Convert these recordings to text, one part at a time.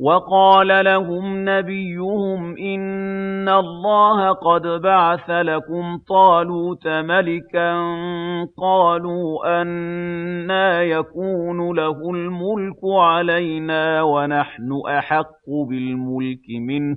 وَقَالَ لَهُمْ نَبِيُّهُمْ إِنَّ اللَّهَ قَدْ بَعَثَ لَكُمْ طَالُوتَ مَلِكًا ۖ قَالُوا أَنَّىٰ يَكُونُ لَهُ الْمُلْكُ عَلَيْنَا وَنَحْنُ أَحَقُّ بِالْمُلْكِ مِنْهُ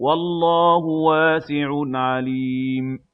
وَاللَّهُ وَاسِعٌ عَلِيمٌ.